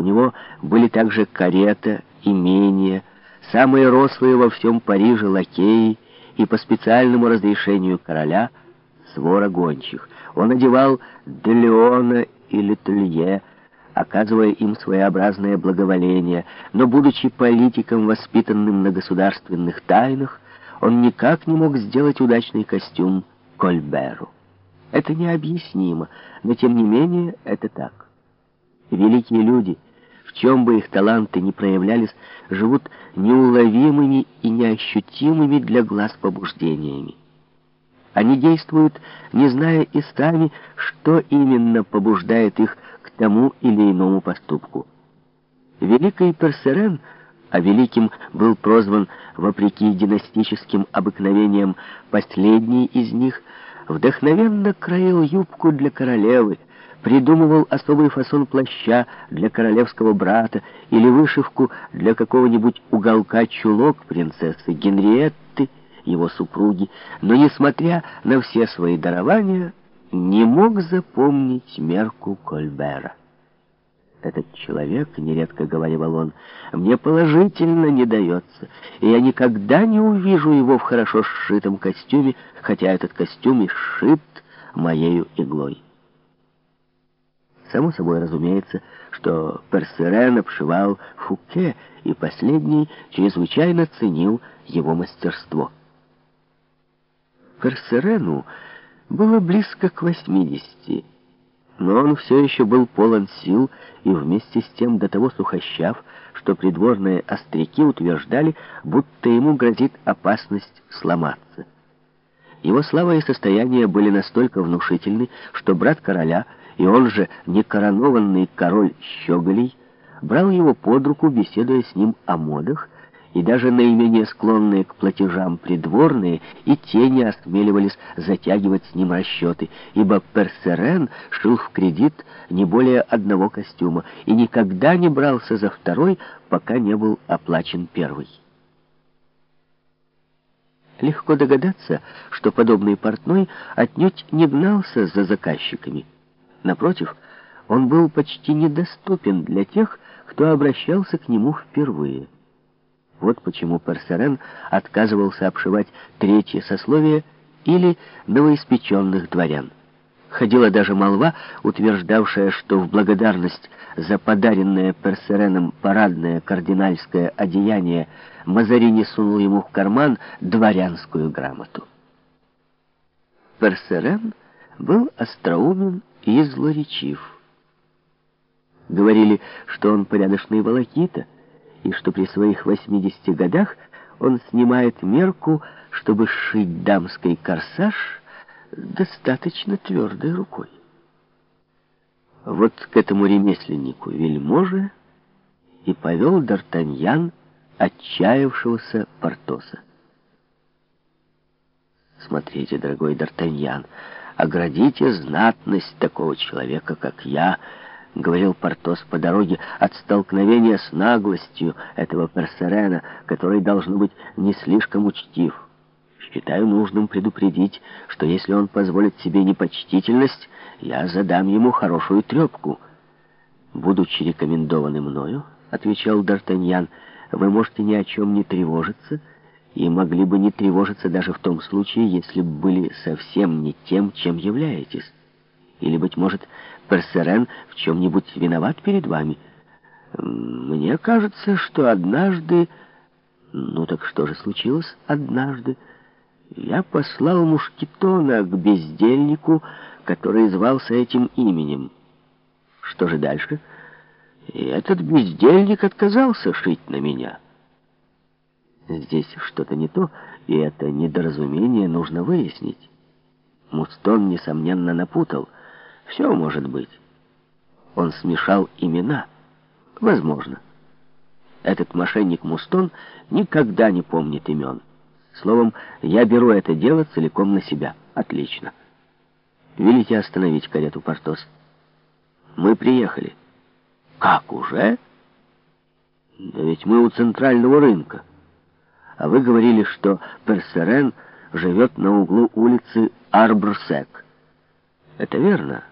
У него были также карета, имение, самые рослые во всем Париже лакеи и по специальному разрешению короля свора гончих. Он одевал Делеона и Летелье, оказывая им своеобразное благоволение, но, будучи политиком, воспитанным на государственных тайнах, он никак не мог сделать удачный костюм Кольберу. Это необъяснимо, но тем не менее это так. Великие люди, в чем бы их таланты ни проявлялись, живут неуловимыми и неощутимыми для глаз побуждениями. Они действуют, не зная и сами, что именно побуждает их к тому или иному поступку. Великий Персерен, а великим был прозван, вопреки династическим обыкновениям, последний из них, вдохновенно краил юбку для королевы, придумывал особый фасон плаща для королевского брата или вышивку для какого-нибудь уголка чулок принцессы Генриетты, его супруги, но, несмотря на все свои дарования, не мог запомнить мерку Кольбера. Этот человек, нередко говорил он, мне положительно не дается, и я никогда не увижу его в хорошо сшитом костюме, хотя этот костюм и сшит моею иглой. Само собой разумеется, что Персерен обшивал Фуке, и последний чрезвычайно ценил его мастерство. Персерену было близко к 80, но он все еще был полон сил и вместе с тем до того сухощав, что придворные остряки утверждали, будто ему грозит опасность сломаться. Его слава и состояние были настолько внушительны, что брат короля — и он же некоронованный король Щеголей брал его под руку, беседуя с ним о модах, и даже наименее склонные к платежам придворные и те не осмеливались затягивать с ним расчеты, ибо Персерен шил в кредит не более одного костюма и никогда не брался за второй, пока не был оплачен первый. Легко догадаться, что подобный портной отнюдь не гнался за заказчиками. Напротив, он был почти недоступен для тех, кто обращался к нему впервые. Вот почему Персерен отказывался обшивать третье сословие или новоиспеченных дворян. Ходила даже молва, утверждавшая, что в благодарность за подаренное Персереном парадное кардинальское одеяние Мазарини сунул ему в карман дворянскую грамоту. Персерен был остроумен и злоречив. Говорили, что он порядочный волокита, и что при своих 80 годах он снимает мерку, чтобы сшить дамский корсаж достаточно твердой рукой. Вот к этому ремесленнику вельможи и повел Д'Артаньян отчаявшегося Портоса. Смотрите, дорогой Д'Артаньян, оградите знатность такого человека, как я, — говорил Портос по дороге от столкновения с наглостью этого Персерена, который, должно быть, не слишком учтив. Считаю нужным предупредить, что если он позволит себе непочтительность, я задам ему хорошую трепку. «Будучи рекомендованы мною, — отвечал Д'Артаньян, — вы можете ни о чем не тревожиться, — и могли бы не тревожиться даже в том случае, если бы были совсем не тем, чем являетесь. Или, быть может, Персерен в чем-нибудь виноват перед вами. Мне кажется, что однажды... Ну так что же случилось однажды? Я послал мушкетона к бездельнику, который звался этим именем. Что же дальше? И этот бездельник отказался шить на меня. Здесь что-то не то, и это недоразумение нужно выяснить. Мустон, несомненно, напутал. Все может быть. Он смешал имена. Возможно. Этот мошенник Мустон никогда не помнит имен. Словом, я беру это дело целиком на себя. Отлично. Велите остановить карету, Портос. Мы приехали. Как, уже? Да ведь мы у центрального рынка. А вы говорили, что Персерен живет на углу улицы Арбрсек. Это верно.